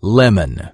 lemon.